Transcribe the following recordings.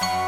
Bye.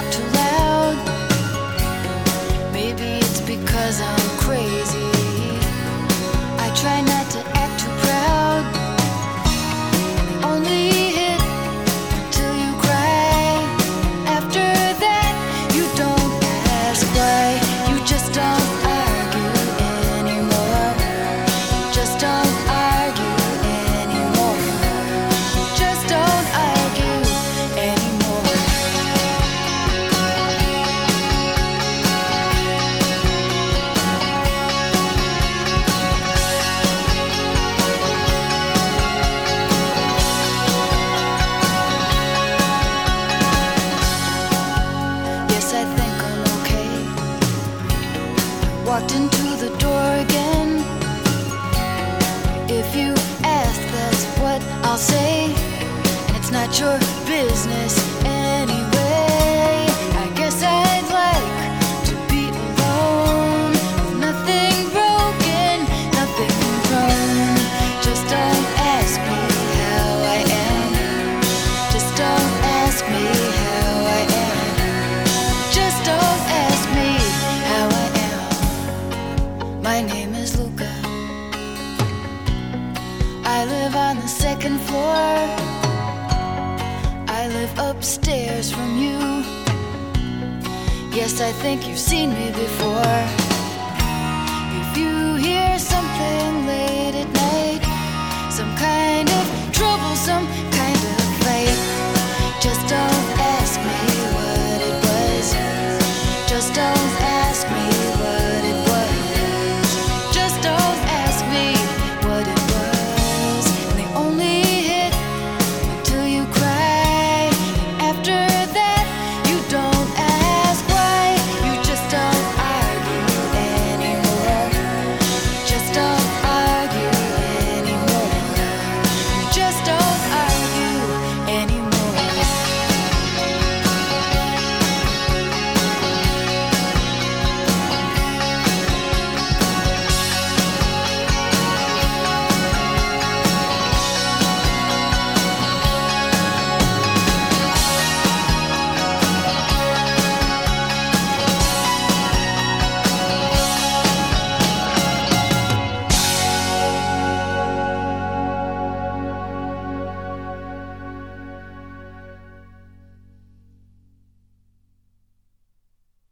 talk too loud. Maybe it's because I'm. My name is Luka. I live on the second floor. I live upstairs from you. Yes, I think you've seen me before.